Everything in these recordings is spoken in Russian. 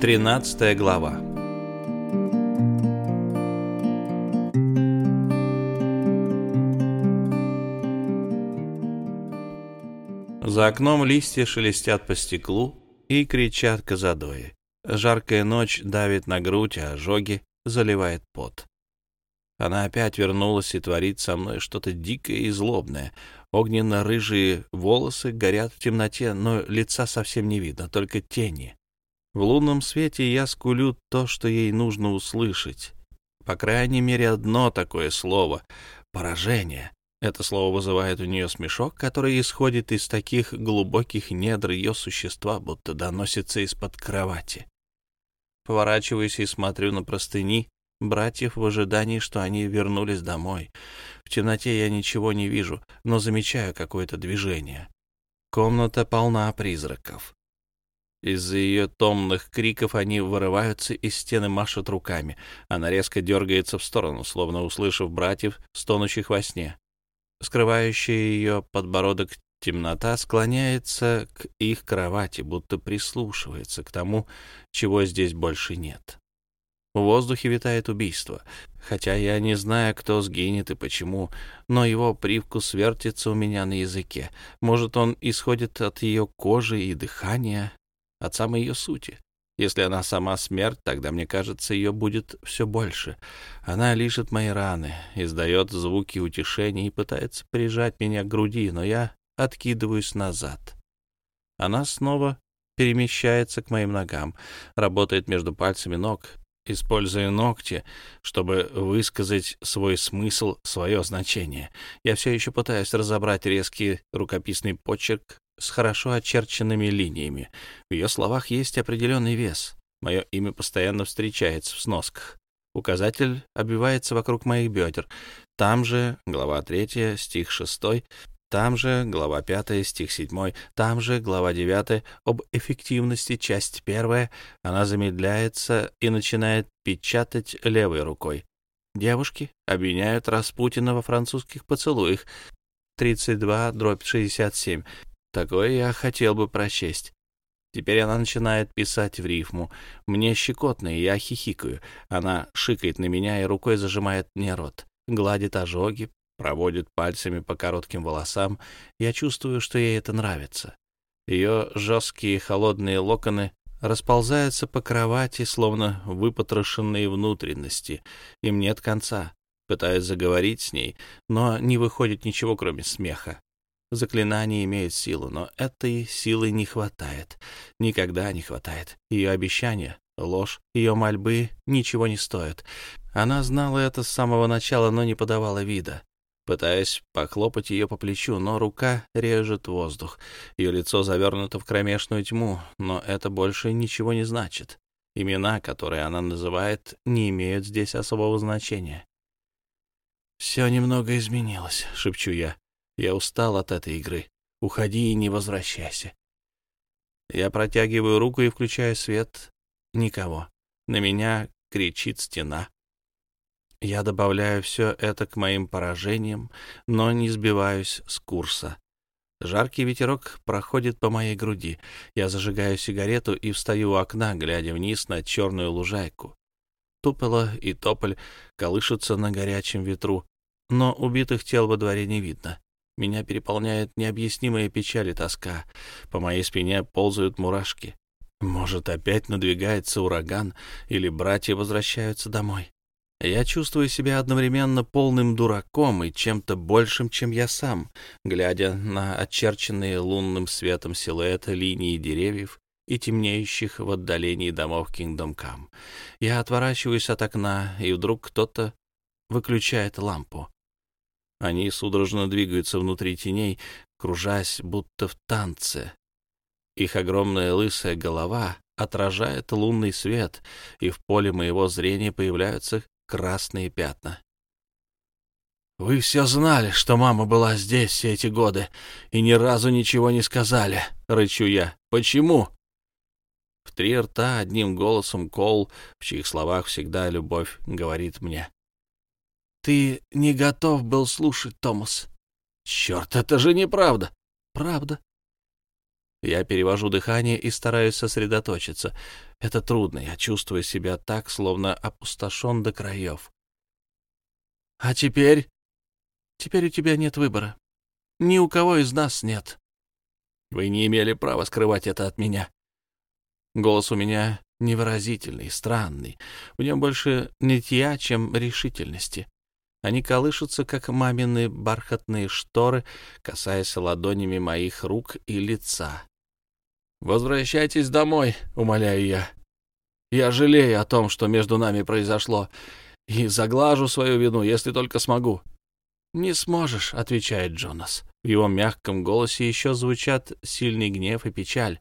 Тринадцатая глава За окном листья шелестят по стеклу и кричат козадои. Жаркая ночь давит на грудь, а ожоги заливает пот. Она опять вернулась и творит со мной что-то дикое и злобное. Огненно-рыжие волосы горят в темноте, но лица совсем не видно, только тени. В лунном свете я скулю то, что ей нужно услышать. По крайней мере, одно такое слово — поражение. Это слово вызывает у нее смешок, который исходит из таких глубоких недр ее существа, будто доносится из-под кровати. Поворачиваюсь и смотрю на простыни, братьев в ожидании, что они вернулись домой. В темноте я ничего не вижу, но замечаю какое-то движение. Комната полна призраков. Из-за ее томных криков они вырываются из стены, машут руками. Она резко дергается в сторону, словно услышав братьев, стонущих во сне. Скрывающая ее подбородок темнота склоняется к их кровати, будто прислушивается к тому, чего здесь больше нет. В воздухе витает убийство. Хотя я не знаю, кто сгинет и почему, но его привкус вертится у меня на языке. Может, он исходит от ее кожи и дыхания, от самой ее сути. Если она сама смерть, тогда, мне кажется, ее будет все больше. Она лишит мои раны, издает звуки утешения и пытается прижать меня к груди, но я откидываюсь назад. Она снова перемещается к моим ногам, работает между пальцами ног, используя ногти, чтобы высказать свой смысл, свое значение. Я все еще пытаюсь разобрать резкий рукописный почерк с хорошо очерченными линиями. В ее словах есть определенный вес. Мое имя постоянно встречается в сносках. Указатель обвивается вокруг моих бедер. Там же, глава 3, стих 6, там же, глава 5, стих 7, там же, глава 9, об эффективности, часть 1, она замедляется и начинает печатать левой рукой. Девушки обвиняют Распутина во французских поцелуях. 32, дробь 67. Такое я хотел бы прочесть. Теперь она начинает писать в рифму. Мне щекотно, и я хихикаю. Она шикает на меня и рукой зажимает мне рот. Гладит ожоги, проводит пальцами по коротким волосам. Я чувствую, что ей это нравится. Ее жесткие холодные локоны расползаются по кровати, словно выпотрошенные внутренности. Им нет конца. Пытаюсь заговорить с ней, но не выходит ничего, кроме смеха. Заклинание имеет силу, но этой силы не хватает. Никогда не хватает. Ее обещания, ложь, ее мольбы ничего не стоят. Она знала это с самого начала, но не подавала вида. Пытаясь похлопать ее по плечу, но рука режет воздух. Ее лицо завернуто в кромешную тьму, но это больше ничего не значит. Имена, которые она называет, не имеют здесь особого значения. «Все немного изменилось», — шепчу я. Я устал от этой игры. Уходи и не возвращайся. Я протягиваю руку и включаю свет. Никого. На меня кричит стена. Я добавляю все это к моим поражениям, но не сбиваюсь с курса. Жаркий ветерок проходит по моей груди. Я зажигаю сигарету и встаю у окна, глядя вниз на черную лужайку. Тупола и тополь колышутся на горячем ветру, но убитых тел во дворе не видно. Меня переполняет необъяснимая печаль и тоска. По моей спине ползают мурашки. Может, опять надвигается ураган, или братья возвращаются домой. Я чувствую себя одновременно полным дураком и чем-то большим, чем я сам, глядя на очерченные лунным светом силуэты линии деревьев и темнеющих в отдалении домов Kingdom Come. Я отворачиваюсь от окна, и вдруг кто-то выключает лампу. Они судорожно двигаются внутри теней, кружась, будто в танце. Их огромная лысая голова отражает лунный свет, и в поле моего зрения появляются красные пятна. «Вы все знали, что мама была здесь все эти годы, и ни разу ничего не сказали», — рычу я. «Почему?» В три рта одним голосом Кол, в чьих словах всегда любовь, говорит мне. Ты не готов был слушать, Томас. Черт, это же неправда. Правда. Я перевожу дыхание и стараюсь сосредоточиться. Это трудно, я чувствую себя так, словно опустошен до краев. А теперь? Теперь у тебя нет выбора. Ни у кого из нас нет. Вы не имели права скрывать это от меня. Голос у меня невыразительный, странный. В нем больше нытья, чем решительности. Они колышутся, как мамины бархатные шторы, касаясь ладонями моих рук и лица. «Возвращайтесь домой», — умоляю я. «Я жалею о том, что между нами произошло, и заглажу свою вину, если только смогу». «Не сможешь», — отвечает Джонас. В его мягком голосе еще звучат сильный гнев и печаль.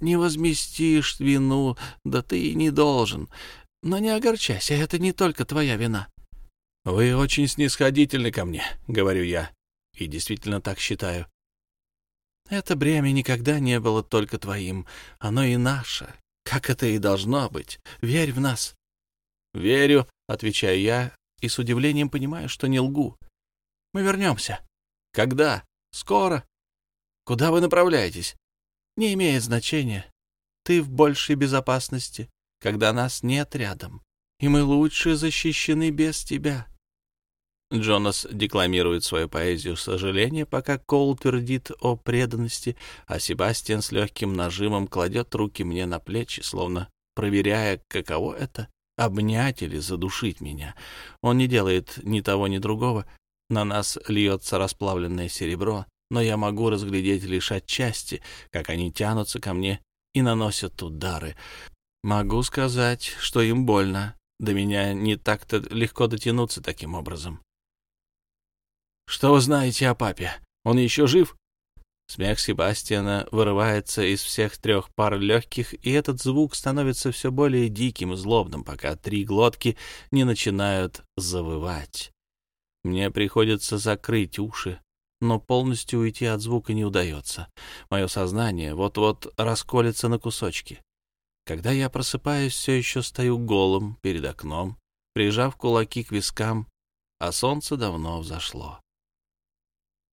«Не возместишь вину, да ты и не должен. Но не огорчайся, это не только твоя вина. «Вы очень снисходительны ко мне», — говорю я, и действительно так считаю. «Это бремя никогда не было только твоим, оно и наше, как это и должно быть. Верь в нас». «Верю», — отвечаю я, и с удивлением понимаю, что не лгу. «Мы вернемся». «Когда?» «Скоро». «Куда вы направляетесь?» «Не имеет значения. Ты в большей безопасности, когда нас нет рядом, и мы лучше защищены без тебя». Джонас декламирует свою поэзию сожаления, пока Кол твердит о преданности, а Себастьян с легким нажимом кладет руки мне на плечи, словно проверяя, каково это — обнять или задушить меня. Он не делает ни того, ни другого. На нас льется расплавленное серебро, но я могу разглядеть лишь отчасти, как они тянутся ко мне и наносят удары. Могу сказать, что им больно. До меня не так-то легко дотянуться таким образом. «Что вы знаете о папе? Он еще жив?» Смех Себастьяна вырывается из всех трех пар легких, и этот звук становится все более диким и злобным, пока три глотки не начинают завывать. Мне приходится закрыть уши, но полностью уйти от звука не удается. Мое сознание вот-вот расколется на кусочки. Когда я просыпаюсь, все еще стою голым перед окном, прижав кулаки к вискам, а солнце давно взошло.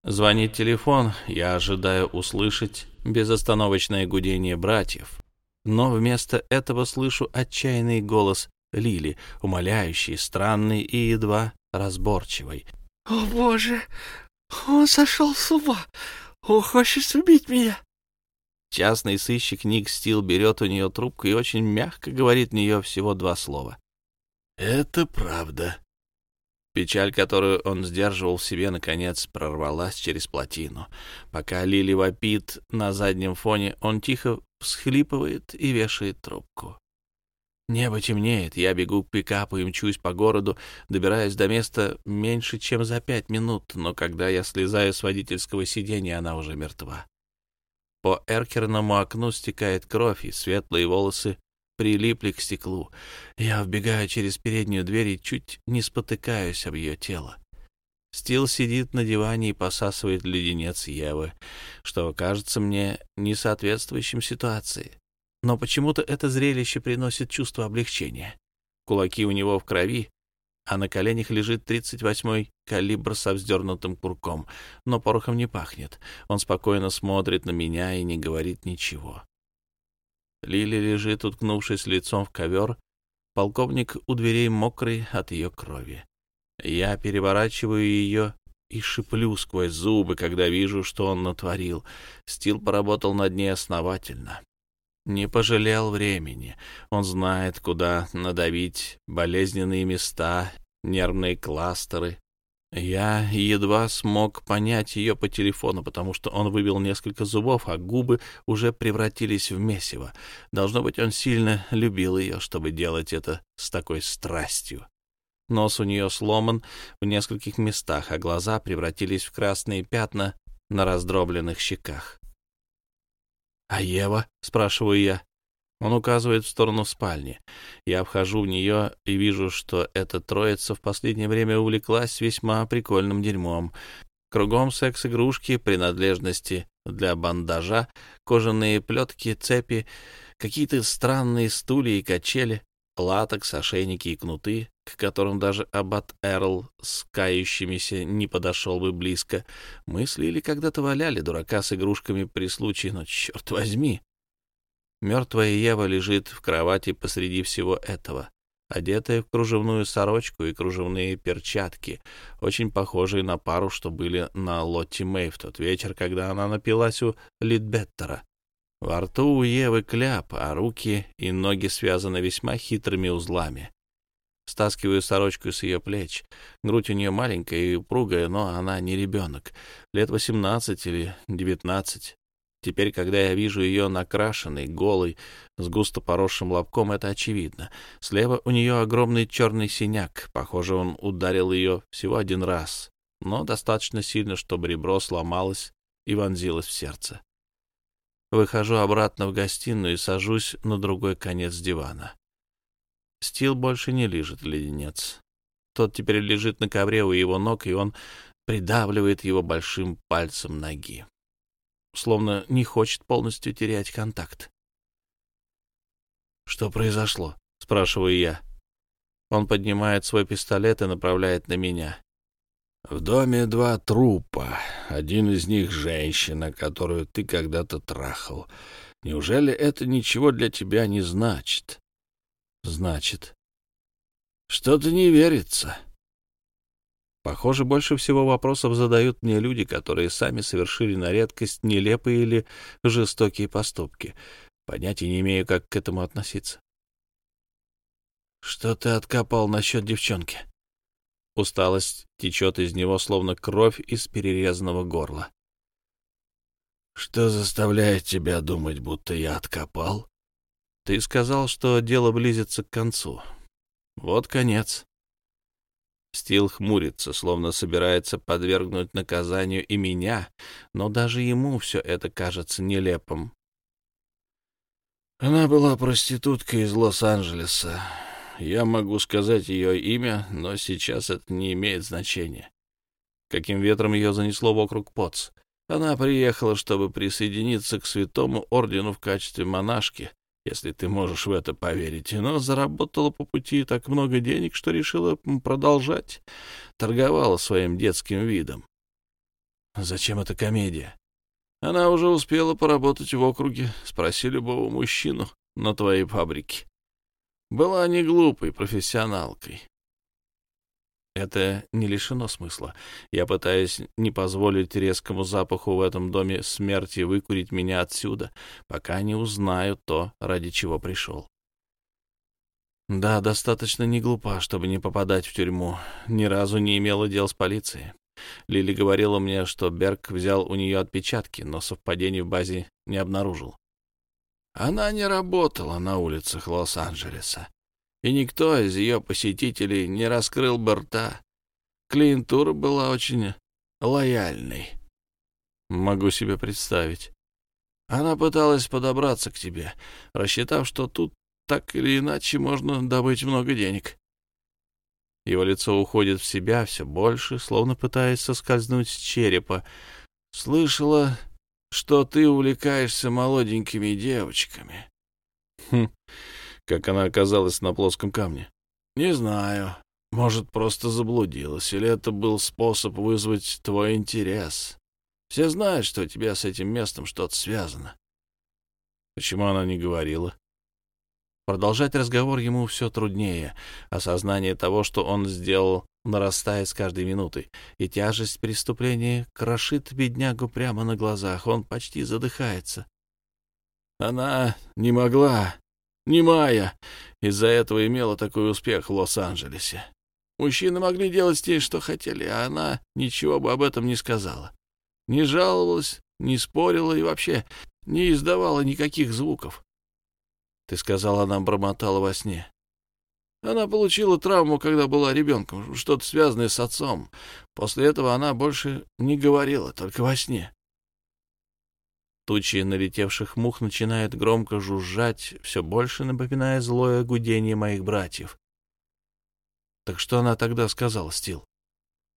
Звонит телефон, я ожидаю услышать безостановочное гудение братьев. Но вместо этого слышу отчаянный голос Лили, умоляющий, странный и едва разборчивый. «О, Боже! Он сошел с ума! Он хочет убить меня!» Частный сыщик Ник Стил берет у нее трубку и очень мягко говорит в нее всего два слова. «Это правда. Печаль, которую он сдерживал в себе, наконец прорвалась через плотину. Пока Лили вопит на заднем фоне, он тихо всхлипывает и вешает трубку. Небо темнеет, я бегу к пикапу и мчусь по городу, добираясь до места меньше, чем за пять минут, но когда я слезаю с водительского сиденья, она уже мертва. По эркерному окну стекает кровь, и светлые волосы прилипли к стеклу. Я вбегаю через переднюю дверь и чуть не спотыкаюсь об ее тело. Стил сидит на диване и посасывает леденец Евы, что кажется мне несоответствующим ситуации. Но почему-то это зрелище приносит чувство облегчения. Кулаки у него в крови, а на коленях лежит 38-й калибр со вздернутым курком, но порохом не пахнет. Он спокойно смотрит на меня и не говорит ничего. Лили лежит, уткнувшись лицом в ковер. Полковник у дверей мокрый от ее крови. Я переворачиваю ее и шиплю сквозь зубы, когда вижу, что он натворил. Стил поработал над ней основательно. Не пожалел времени. Он знает, куда надавить болезненные места, нервные кластеры, я едва смог понять ее по телефону, потому что он выбил несколько зубов, а губы уже превратились в месиво. Должно быть, он сильно любил ее, чтобы делать это с такой страстью. Нос у нее сломан в нескольких местах, а глаза превратились в красные пятна на раздробленных щеках. «А Ева?» — спрашиваю я. Он указывает в сторону спальни. Я вхожу в нее и вижу, что эта троица в последнее время увлеклась весьма прикольным дерьмом. Кругом секс-игрушки, принадлежности для бандажа, кожаные плетки, цепи, какие-то странные стулья и качели. Латекс, ошейники и кнуты, к которым даже аббат Эрл с кающимися не подошел бы близко. Мысли или когда-то валяли дурака с игрушками при случае, но, черт возьми! Мертвая Ева лежит в кровати посреди всего этого, одетая в кружевную сорочку и кружевные перчатки, очень похожие на пару, что были на Лотти Мэй в тот вечер, когда она напилась у Литбеттера. Во рту у Евы кляп, а руки и ноги связаны весьма хитрыми узлами. Стаскиваю сорочку с ее плеч. Грудь у нее маленькая и упругая, но она не ребенок. Лет восемнадцать или девятнадцать. Теперь, когда я вижу ее накрашенной, голой, с густо поросшим лобком, это очевидно. Слева у нее огромный черный синяк. Похоже, он ударил ее всего один раз, но достаточно сильно, чтобы ребро сломалось и вонзилось в сердце. Выхожу обратно в гостиную и сажусь на другой конец дивана. Стил больше не лежит леденец. Тот теперь лежит на ковре у его ног, и он придавливает его большим пальцем ноги. Словно не хочет полностью терять контакт. «Что произошло?» — спрашиваю я. Он поднимает свой пистолет и направляет на меня. В доме два трупа. Один из них — женщина, которую ты когда-то трахал. Неужели это ничего для тебя не значит? Значит. Что-то не верится. Похоже, больше всего вопросов задают мне люди, которые сами совершили на редкость нелепые или жестокие поступки. Понятия не имею, как к этому относиться. Что ты откопал насчет девчонки? Усталость течет из него, словно кровь из перерезанного горла. «Что заставляет тебя думать, будто я откопал?» «Ты сказал, что дело близится к концу. Вот конец». Стил хмурится, словно собирается подвергнуть наказанию и меня, но даже ему все это кажется нелепым. Она была проституткой из Лос-Анджелеса. Я могу сказать ее имя, но сейчас это не имеет значения. Каким ветром ее занесло вокруг Поц? Она приехала, чтобы присоединиться к святому ордену в качестве монашки, если ты можешь в это поверить, но заработала по пути так много денег, что решила продолжать. Торговала своим детским видом. Зачем эта комедия? Она уже успела поработать в округе, спроси любого мужчину на твоей фабрике. Была не глупой профессионалкой. Это не лишено смысла. Я пытаюсь не позволить резкому запаху в этом доме смерти выкурить меня отсюда, пока не узнаю то, ради чего пришел. Да, достаточно не глупа, чтобы не попадать в тюрьму. Ни разу не имела дел с полицией. Лили говорила мне, что Берг взял у нее отпечатки, но совпадений в базе не обнаружил. Она не работала на улицах Лос-Анджелеса, и никто из ее посетителей не раскрыл бы рта. Клиентура была очень лояльной. Могу себе представить. Она пыталась подобраться к тебе, рассчитав, что тут так или иначе можно добыть много денег. Его лицо уходит в себя все больше, словно пытаясь соскользнуть с черепа. Слышала, что ты увлекаешься молоденькими девочками. Хм, как она оказалась на плоском камне? Не знаю. Может, просто заблудилась, или это был способ вызвать твой интерес. Все знают, что у тебя с этим местом что-то связано. Почему она не говорила? Продолжать разговор ему все труднее. Осознание того, что он сделал, нарастает с каждой минутой, и тяжесть преступления крошит беднягу прямо на глазах. Он почти задыхается. Она не могла, не Майя, из-за этого имела такой успех в Лос-Анджелесе. Мужчины могли делать с ней, что хотели, а она ничего бы об этом не сказала. Не жаловалась, не спорила и вообще не издавала никаких звуков. Ты сказала, она бормотала во сне. Она получила травму, когда была ребенком, что-то связанное с отцом. После этого она больше не говорила, только во сне. Тучи налетевших мух начинают громко жужжать, все больше напоминая злое гудение моих братьев. Так что она тогда сказала, Стил?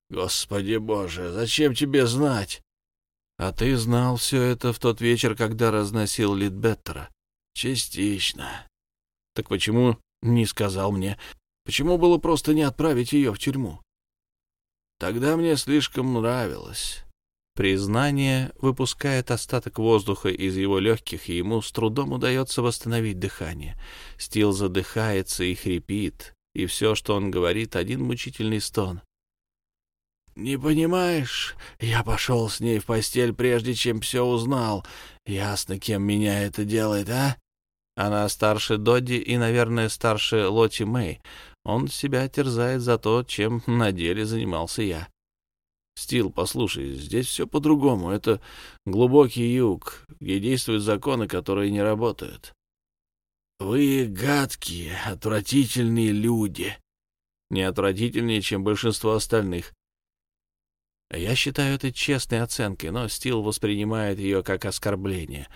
Господи боже, зачем тебе знать? А ты знал все это в тот вечер, когда разносил Литбеттера? Частично. Так почему не сказал мне. Почему было просто не отправить ее в тюрьму? Тогда мне слишком нравилось. Признание выпускает остаток воздуха из его легких, и ему с трудом удается восстановить дыхание. Стил задыхается и хрипит, и все, что он говорит, один мучительный стон. «Не понимаешь, я пошел с ней в постель, прежде чем все узнал. Ясно, кем меня это делает, а?» Она старше Додди и, наверное, старше Лоти Мэй. Он себя терзает за то, чем на деле занимался я. Стил, послушай, здесь все по-другому. Это глубокий юг, где действуют законы, которые не работают. Вы гадкие, отвратительные люди. Не отвратительнее, чем большинство остальных. Я считаю это честной оценкой, но Стил воспринимает ее как оскорбление.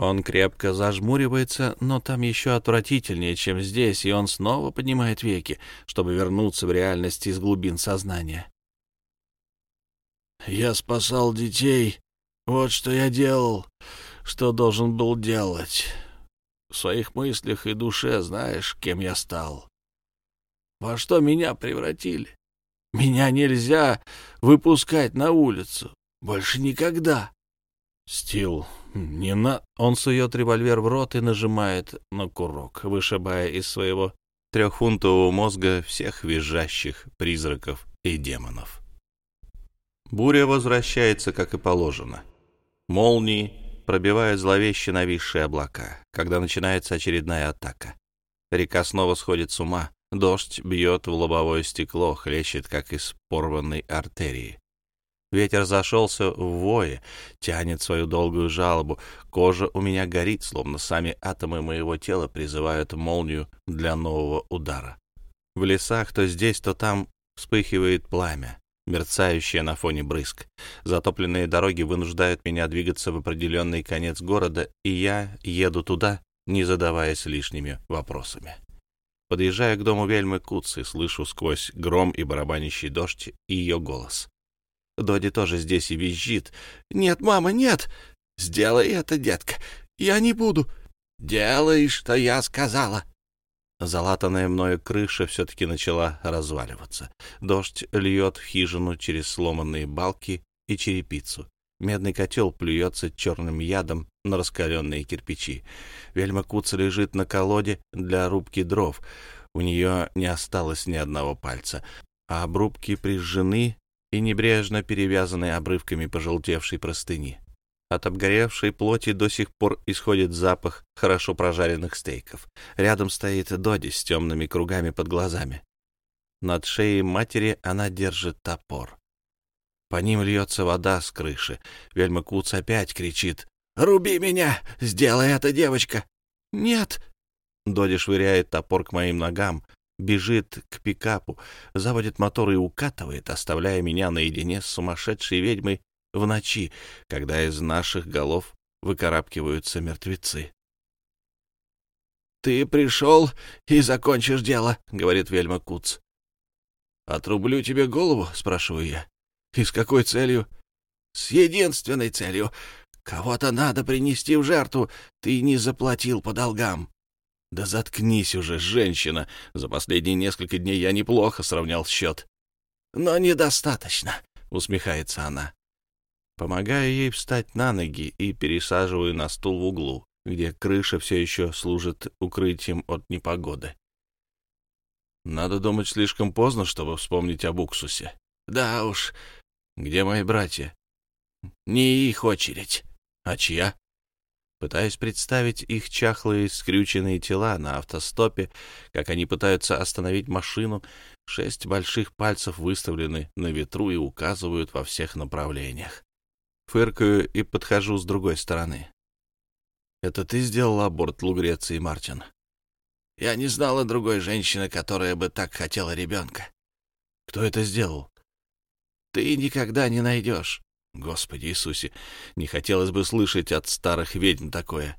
Он крепко зажмуривается, но там еще отвратительнее, чем здесь, и он снова поднимает веки, чтобы вернуться в реальность из глубин сознания. «Я спасал детей. Вот что я делал, что должен был делать. В своих мыслях и душе знаешь, кем я стал. Во что меня превратили? Меня нельзя выпускать на улицу. Больше никогда». «Стил, не на...» Он сует револьвер в рот и нажимает на курок, вышибая из своего трехфунтового мозга всех визжащих призраков и демонов. Буря возвращается, как и положено. Молнии пробивают зловеще нависшие облака, когда начинается очередная атака. Река снова сходит с ума, дождь бьет в лобовое стекло, хлещет, как из порванной артерии. Ветер зашелся в вое, тянет свою долгую жалобу. Кожа у меня горит, словно сами атомы моего тела призывают молнию для нового удара. В лесах то здесь, то там вспыхивает пламя, мерцающее на фоне брызг. Затопленные дороги вынуждают меня двигаться в определенный конец города, и я еду туда, не задаваясь лишними вопросами. Подъезжая к дому Вельмы Куцы, слышу сквозь гром и барабанящий дождь ее голос. Доди тоже здесь и визжит. «Нет, мама, нет! Сделай это, детка! Я не буду!» «Делай, что я сказала!» Залатанная мною крыша все-таки начала разваливаться. Дождь льет в хижину через сломанные балки и черепицу. Медный котел плюется черным ядом на раскаленные кирпичи. Вельма Куца лежит на колоде для рубки дров. У нее не осталось ни одного пальца, а обрубки прижжены и небрежно перевязанные обрывками пожелтевшей простыни. От обгоревшей плоти до сих пор исходит запах хорошо прожаренных стейков. Рядом стоит Доди с темными кругами под глазами. Над шеей матери она держит топор. По ним льется вода с крыши. Вельма Куц опять кричит. «Руби меня! Сделай это, девочка!» «Нет!» Доди швыряет топор к моим ногам, бежит к пикапу, заводит мотор и укатывает, оставляя меня наедине с сумасшедшей ведьмой в ночи, когда из наших голов выкарабкиваются мертвецы. «Ты пришел и закончишь дело», — говорит Вельма Куц. «Отрублю тебе голову?» — спрашиваю я. «И с какой целью?» «С единственной целью. Кого-то надо принести в жертву. Ты не заплатил по долгам». «Да заткнись уже, женщина! За последние несколько дней я неплохо сравнял счет». «Но недостаточно», — усмехается она. Помогаю ей встать на ноги и пересаживаю на стул в углу, где крыша все еще служит укрытием от непогоды. Надо думать слишком поздно, чтобы вспомнить об уксусе. Да уж. Где мои братья? Не их очередь. А чья? Пытаюсь представить их чахлые скрюченные тела на автостопе, как они пытаются остановить машину. Шесть больших пальцев выставлены на ветру и указывают во всех направлениях. Фыркаю и подхожу с другой стороны. «Это ты сделал аборт, Лугреции, Мартин?» «Я не знала другой женщины, которая бы так хотела ребенка». «Кто это сделал?» «Ты никогда не найдешь. Господи Иисусе, не хотелось бы слышать от старых ведьм такое.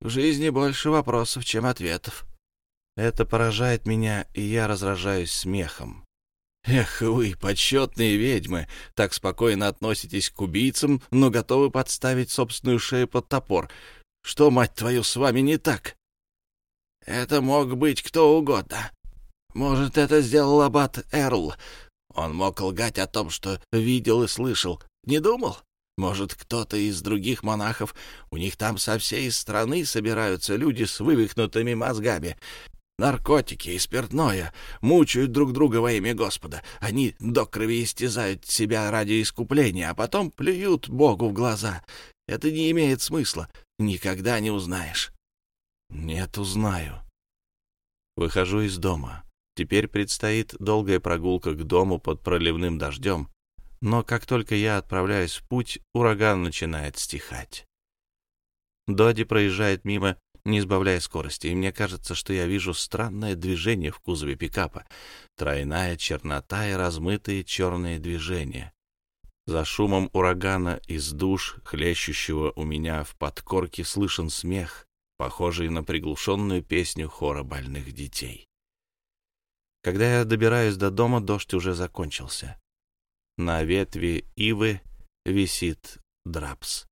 В жизни больше вопросов, чем ответов. Это поражает меня, и я разражаюсь смехом. Эх вы, почетные ведьмы, так спокойно относитесь к убийцам, но готовы подставить собственную шею под топор. Что, мать твою, с вами не так? Это мог быть кто угодно. Может, это сделал аббат Эрл. Он мог лгать о том, что видел и слышал. Не думал? Может, кто-то из других монахов, у них там со всей страны собираются люди с вывихнутыми мозгами. Наркотики и спиртное мучают друг друга во имя Господа. Они до крови истязают себя ради искупления, а потом плюют Богу в глаза. Это не имеет смысла. Никогда не узнаешь. Нет, узнаю. Выхожу из дома. Теперь предстоит долгая прогулка к дому под проливным дождем, но как только я отправляюсь в путь, ураган начинает стихать. Доди проезжает мимо, не сбавляя скорости, и мне кажется, что я вижу странное движение в кузове пикапа. Тройная чернота и размытые черные движения. За шумом урагана из душ, хлещущего у меня в подкорке, слышен смех, похожий на приглушенную песню хора больных детей. Когда я добираюсь до дома, дождь уже закончился. На ветви ивы висит драпс.